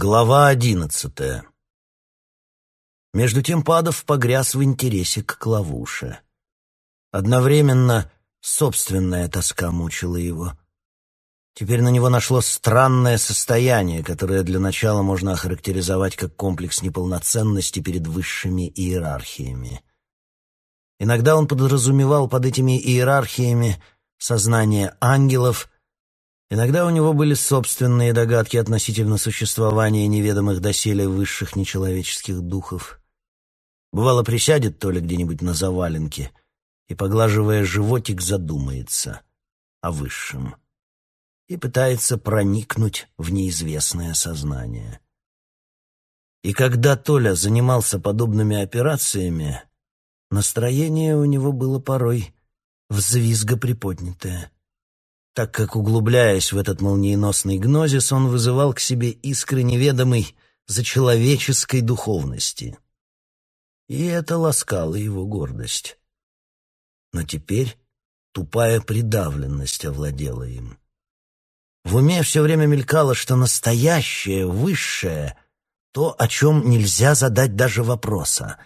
Глава одиннадцатая. Между тем Падов погряз в интересе к Клавуше. Одновременно собственная тоска мучила его. Теперь на него нашло странное состояние, которое для начала можно охарактеризовать как комплекс неполноценности перед высшими иерархиями. Иногда он подразумевал под этими иерархиями сознание ангелов — Иногда у него были собственные догадки относительно существования неведомых доселе высших нечеловеческих духов. Бывало, присядет то ли где-нибудь на заваленке и, поглаживая животик, задумается о высшем и пытается проникнуть в неизвестное сознание. И когда Толя занимался подобными операциями, настроение у него было порой взвизго приподнятое так как, углубляясь в этот молниеносный гнозис, он вызывал к себе искры неведомой зачеловеческой духовности. И это ласкало его гордость. Но теперь тупая придавленность овладела им. В уме все время мелькало, что настоящее, высшее — то, о чем нельзя задать даже вопроса.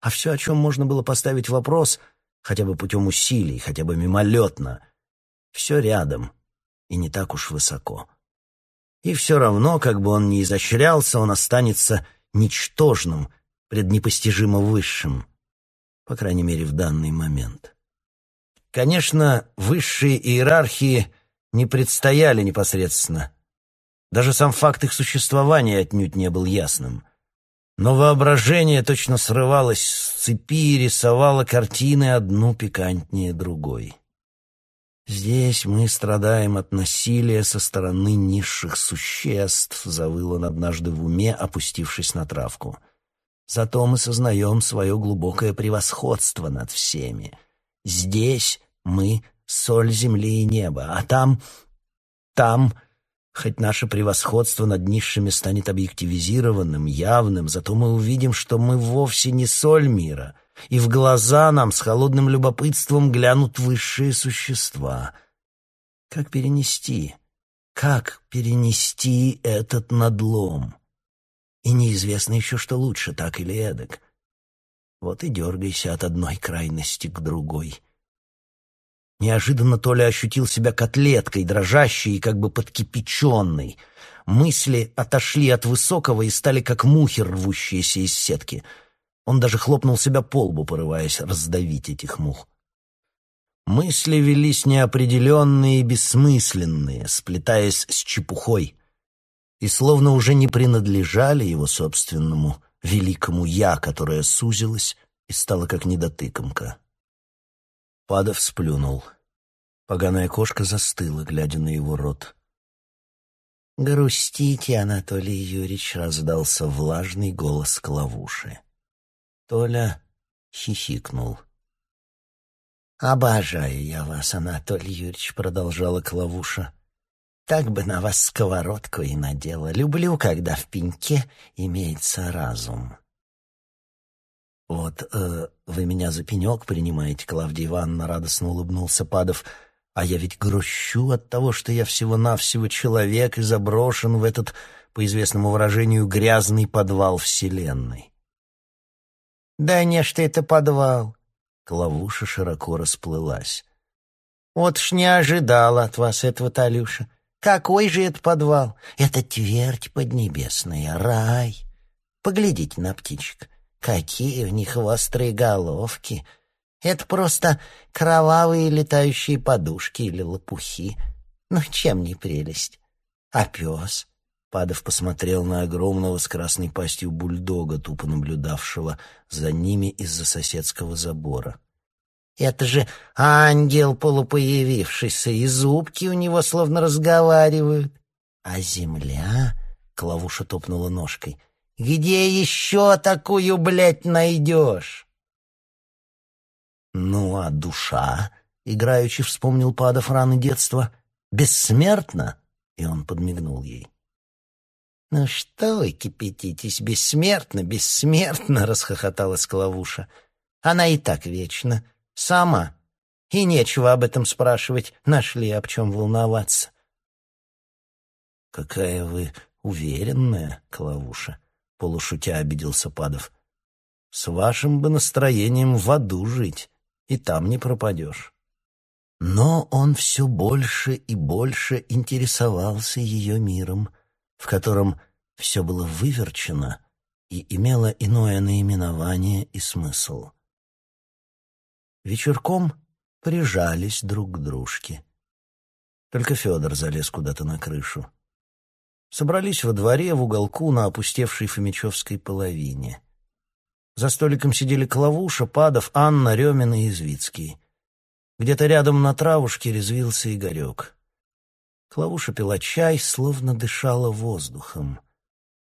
А все, о чем можно было поставить вопрос, хотя бы путем усилий, хотя бы мимолетно — все рядом и не так уж высоко. И все равно, как бы он ни изощрялся, он останется ничтожным пред непостижимо высшим, по крайней мере, в данный момент. Конечно, высшие иерархии не предстояли непосредственно. Даже сам факт их существования отнюдь не был ясным. Но воображение точно срывалось с цепи и рисовало картины одну пикантнее другой. «Здесь мы страдаем от насилия со стороны низших существ», — завыл он однажды в уме, опустившись на травку. «Зато мы сознаем свое глубокое превосходство над всеми. Здесь мы — соль земли и неба, а там... там...» Хоть наше превосходство над низшими станет объективизированным, явным, зато мы увидим, что мы вовсе не соль мира — и в глаза нам с холодным любопытством глянут высшие существа. Как перенести? Как перенести этот надлом? И неизвестно еще, что лучше, так или эдак. Вот и дергайся от одной крайности к другой. Неожиданно Толя ощутил себя котлеткой, дрожащей и как бы подкипяченной. Мысли отошли от высокого и стали как мухи, рвущиеся из сетки — он даже хлопнул себя по лбу, порываясь раздавить этих мух. Мысли велись неопределенные и бессмысленные, сплетаясь с чепухой, и словно уже не принадлежали его собственному великому «я», которое сузилось и стало как недотыкомка. Падов сплюнул. Поганая кошка застыла, глядя на его рот. «Грустите, Анатолий Юрьевич», — раздался влажный голос Клавуши. Толя хихикнул. «Обожаю я вас, Анатолий Юрьевич», — продолжала Клавуша. «Так бы на вас сковородку и надела. Люблю, когда в пеньке имеется разум». «Вот э, вы меня за пенек принимаете, Клавдия Ивановна», — радостно улыбнулся Падов. «А я ведь грущу от того, что я всего-навсего человек и заброшен в этот, по известному выражению, грязный подвал Вселенной». «Да не, что это подвал!» Клавуша широко расплылась. «Вот ж не ожидала от вас этого, Талюша. Какой же это подвал? Это твердь поднебесная, рай. Поглядите на птичек. Какие у них острые головки. Это просто кровавые летающие подушки или лопухи. Ну, чем не прелесть? А пес? Падов посмотрел на огромного с красной пастью бульдога, тупо наблюдавшего за ними из-за соседского забора. «Это же ангел полупоявившийся, и зубки у него словно разговаривают. А земля...» — Клавуша топнула ножкой. «Где еще такую, блядь, найдешь?» «Ну, а душа?» — играючи вспомнил Падов раны детства. «Бессмертна?» — и он подмигнул ей. «Ну что вы кипятитесь, бессмертно, бессмертно!» — расхохоталась Клавуша. «Она и так вечна. Сама. И нечего об этом спрашивать. Нашли об чем волноваться». «Какая вы уверенная, Клавуша, полушутя обиделся Падов. С вашим бы настроением в аду жить, и там не пропадешь. Но он все больше и больше интересовался ее миром, в котором все было выверчено и имело иное наименование и смысл. Вечерком прижались друг к дружке. Только Федор залез куда-то на крышу. Собрались во дворе в уголку на опустевшей Фомичевской половине. За столиком сидели Клавуша, Падов, Анна, Ремин и Извицкий. Где-то рядом на травушке резвился Игорек. Клавуша пила чай, словно дышала воздухом.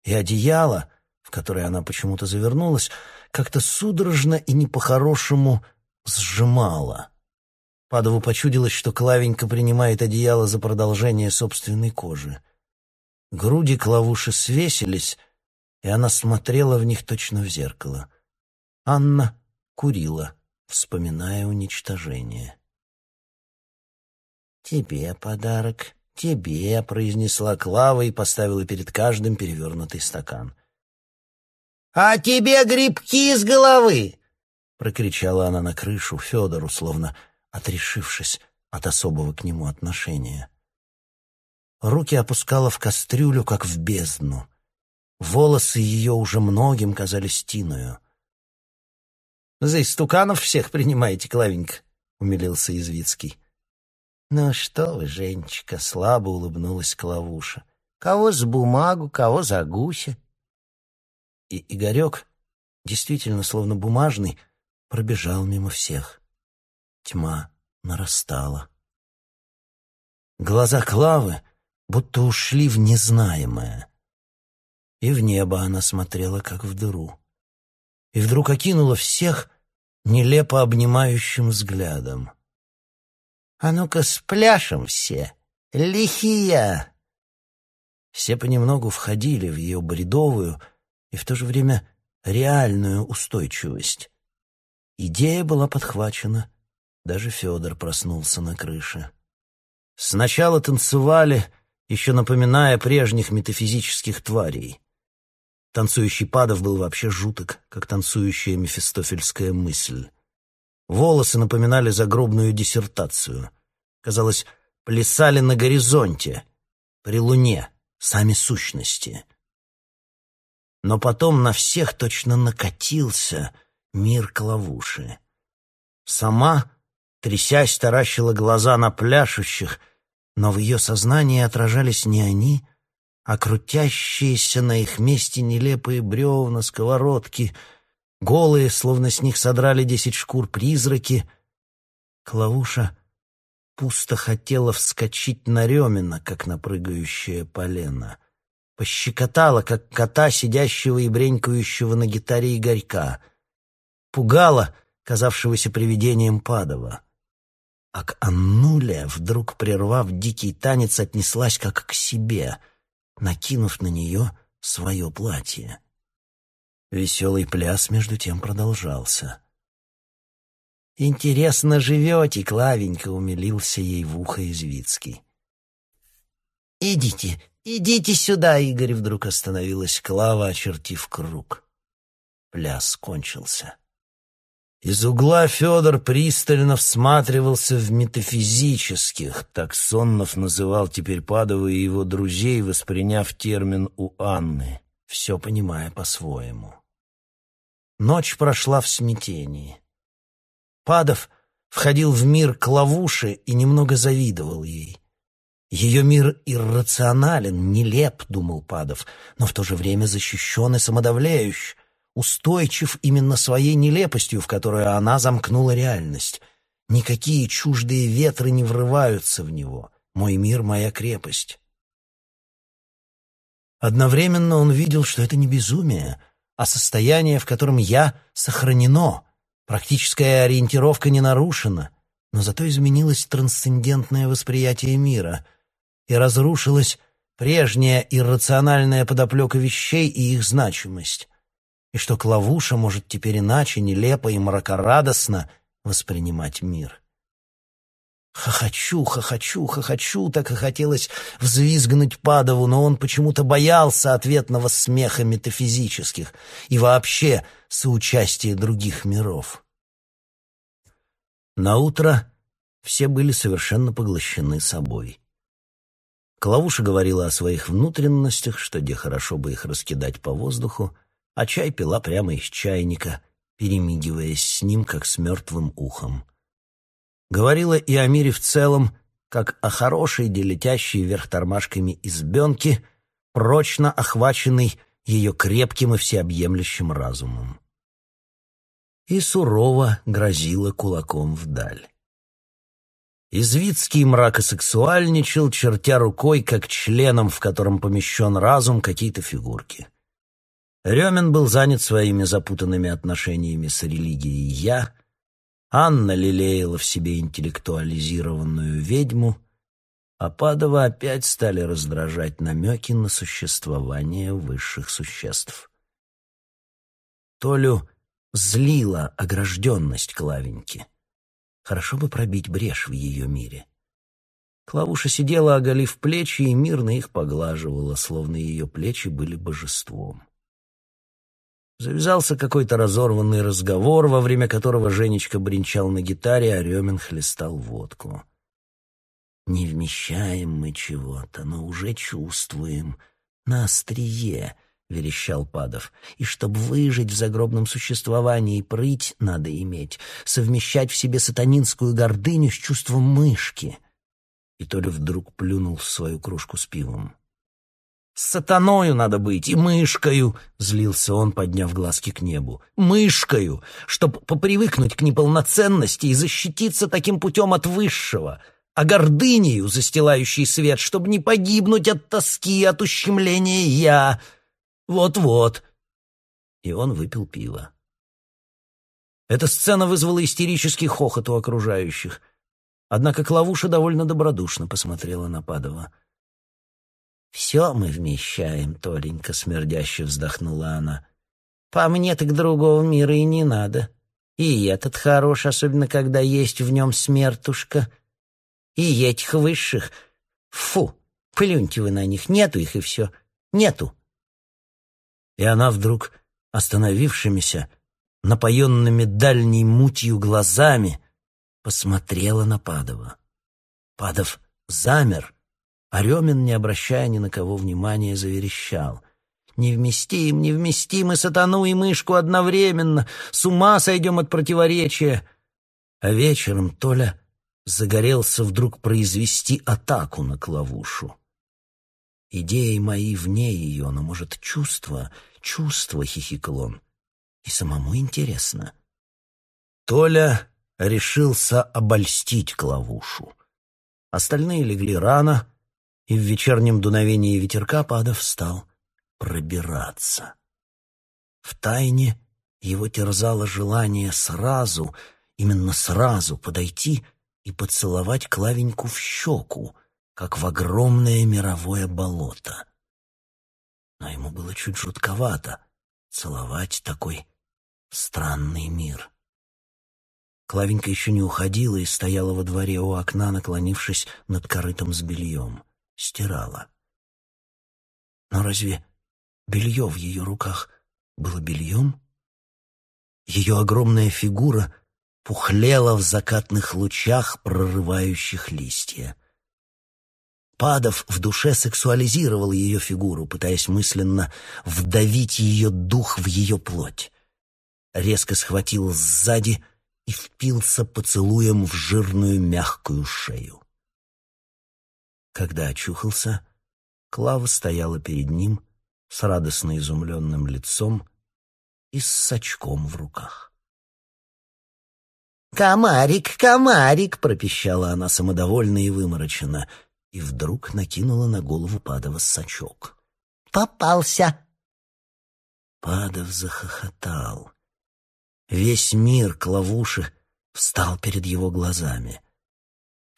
И одеяло, в которое она почему-то завернулась, как-то судорожно и не по-хорошему сжимало. Падову почудилось, что Клавенька принимает одеяло за продолжение собственной кожи. Груди Клавуши свесились, и она смотрела в них точно в зеркало. Анна курила, вспоминая уничтожение. «Тебе подарок, тебе», — произнесла Клава и поставила перед каждым перевернутый стакан. «А тебе грибки с головы!» — прокричала она на крышу Федору, словно отрешившись от особого к нему отношения. Руки опускала в кастрюлю, как в бездну. Волосы ее уже многим казались тиною. «За истуканов всех принимаете, Клавенька», — умилился Извицкий. «Ну что вы, Женечка!» — слабо улыбнулась Клавуша. «Кого за бумагу, кого за гуся?» И Игорек, действительно словно бумажный, пробежал мимо всех. Тьма нарастала. Глаза Клавы будто ушли в незнаемое. И в небо она смотрела, как в дыру. И вдруг окинула всех нелепо обнимающим взглядом. А ну-ка спляшем все, лихия!» Все понемногу входили в ее бредовую и в то же время реальную устойчивость. Идея была подхвачена. Даже Федор проснулся на крыше. Сначала танцевали, еще напоминая прежних метафизических тварей. Танцующий Падов был вообще жуток, как танцующая мефистофельская мысль. Волосы напоминали загробную диссертацию. Казалось, плясали на горизонте, при луне, сами сущности. Но потом на всех точно накатился мир Клавуши. Сама, трясясь, таращила глаза на пляшущих, но в ее сознании отражались не они, а крутящиеся на их месте нелепые бревна, сковородки — голые, словно с них содрали десять шкур призраки. Клавуша пусто хотела вскочить на Ремена, как на прыгающее полено. Пощекотала, как кота, сидящего и бренькающего на гитаре Игорька. Пугала, казавшегося привидением Падова. А к Аннуле, вдруг прервав дикий танец, отнеслась как к себе, накинув на нее свое платье. Веселый пляс между тем продолжался. «Интересно живете, Клавенька», — умилился ей в ухо Извицкий. «Идите, идите сюда!» — Игорь вдруг остановилась Клава, очертив круг. Пляс кончился. Из угла Федор пристально всматривался в метафизических, так Соннов называл теперь Падова и его друзей, восприняв термин у Анны, все понимая по-своему. Ночь прошла в смятении. Падов входил в мир Клавуши и немного завидовал ей. Ее мир иррационален, нелеп, думал Падов, но в то же время защищен и самодавляющий, устойчив именно своей нелепостью, в которую она замкнула реальность. Никакие чуждые ветры не врываются в него. Мой мир — моя крепость. Одновременно он видел, что это не безумие — а состояние, в котором «я» сохранено, практическая ориентировка не нарушена, но зато изменилось трансцендентное восприятие мира и разрушилась прежняя иррациональная подоплека вещей и их значимость, и что Клавуша может теперь иначе, нелепо и мракорадостно воспринимать мир. Хохочу, хохочу, хохочу, так и хотелось взвизгнуть Падову, но он почему-то боялся ответного смеха метафизических и вообще соучастия других миров. На утро все были совершенно поглощены собой. Клавуша говорила о своих внутренностях, что где хорошо бы их раскидать по воздуху, а чай пила прямо из чайника, перемигиваясь с ним, как с мертвым ухом говорила и о мире в целом, как о хорошей, делетящей вверх тормашками избенке, прочно охваченной ее крепким и всеобъемлющим разумом. И сурово грозила кулаком вдаль. Извицкий мракосексуальничал, чертя рукой, как членом, в котором помещен разум, какие-то фигурки. Ремин был занят своими запутанными отношениями с религией «я», Анна лелеяла в себе интеллектуализированную ведьму, а Падова опять стали раздражать намеки на существование высших существ. Толю злила огражденность Клавеньки. Хорошо бы пробить брешь в ее мире. Клавуша сидела, оголив плечи, и мирно их поглаживала, словно ее плечи были божеством. Завязался какой-то разорванный разговор, во время которого Женечка бренчал на гитаре, а Ремин хлестал водку. «Не вмещаем мы чего-то, но уже чувствуем. На острие», — верещал Падов. «И чтобы выжить в загробном существовании, прыть надо иметь, совмещать в себе сатанинскую гордыню с чувством мышки». И Толя вдруг плюнул в свою кружку с пивом. «С сатаною надо быть и мышкою!» — злился он, подняв глазки к небу. «Мышкою, чтоб попривыкнуть к неполноценности и защититься таким путем от высшего, а гордынею, застилающей свет, чтобы не погибнуть от тоски, от ущемления «я». Вот-вот». И он выпил пиво. Эта сцена вызвала истерический хохот у окружающих. Однако Клавуша довольно добродушно посмотрела на Падова. «Все мы вмещаем, Толенька», — смердяще вздохнула она. «По мне так другого мира и не надо. И этот хорош, особенно когда есть в нем смертушка. И этих высших. Фу, плюньте вы на них, нету их и все. Нету». И она вдруг, остановившимися, напоенными дальней мутью глазами, посмотрела на Падова. Падов замер — а Ремин, не обращая ни на кого внимания, заверещал. «Невместим, невместим и сатану, и мышку одновременно! С ума сойдем от противоречия!» А вечером Толя загорелся вдруг произвести атаку на Клавушу. Идеи мои вне ее, но, может, чувство, чувство, — хихикал он. И самому интересно. Толя решился обольстить Клавушу. Остальные легли рано, и в вечернем дуновении ветерка Падов стал пробираться. В тайне его терзало желание сразу, именно сразу подойти и поцеловать Клавеньку в щеку, как в огромное мировое болото. Но ему было чуть жутковато целовать такой странный мир. Клавенька еще не уходила и стояла во дворе у окна, наклонившись над корытом с бельем стирала. Но разве белье в ее руках было бельем? Ее огромная фигура пухлела в закатных лучах, прорывающих листья. Падов в душе сексуализировал ее фигуру, пытаясь мысленно вдавить ее дух в ее плоть. Резко схватил сзади и впился поцелуем в жирную мягкую шею. Когда очухался, Клава стояла перед ним с радостно изумленным лицом и с сачком в руках. «Комарик, комарик!» — пропищала она самодовольно и вымороченно, и вдруг накинула на голову Падова сачок. «Попался!» Падов захохотал. Весь мир Клавуши встал перед его глазами.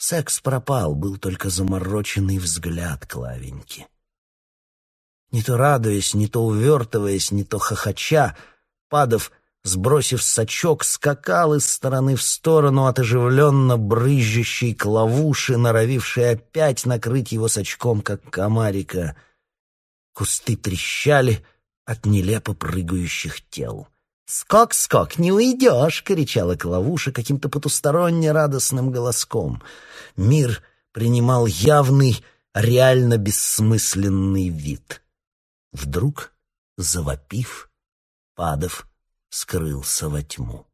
Секс пропал, был только замороченный взгляд Клавеньки. Не то радуясь, не то увертываясь, не то хохоча, Падов сбросив сачок, скакал из стороны в сторону от оживленно брызжущей клавуши, норовившей опять накрыть его сачком, как комарика. Кусты трещали от нелепо прыгающих тел. «Скок, скок, не уйдешь!» — кричала Клавуша каким-то потусторонне радостным голоском. Мир принимал явный, реально бессмысленный вид. Вдруг, завопив, Падов скрылся во тьму.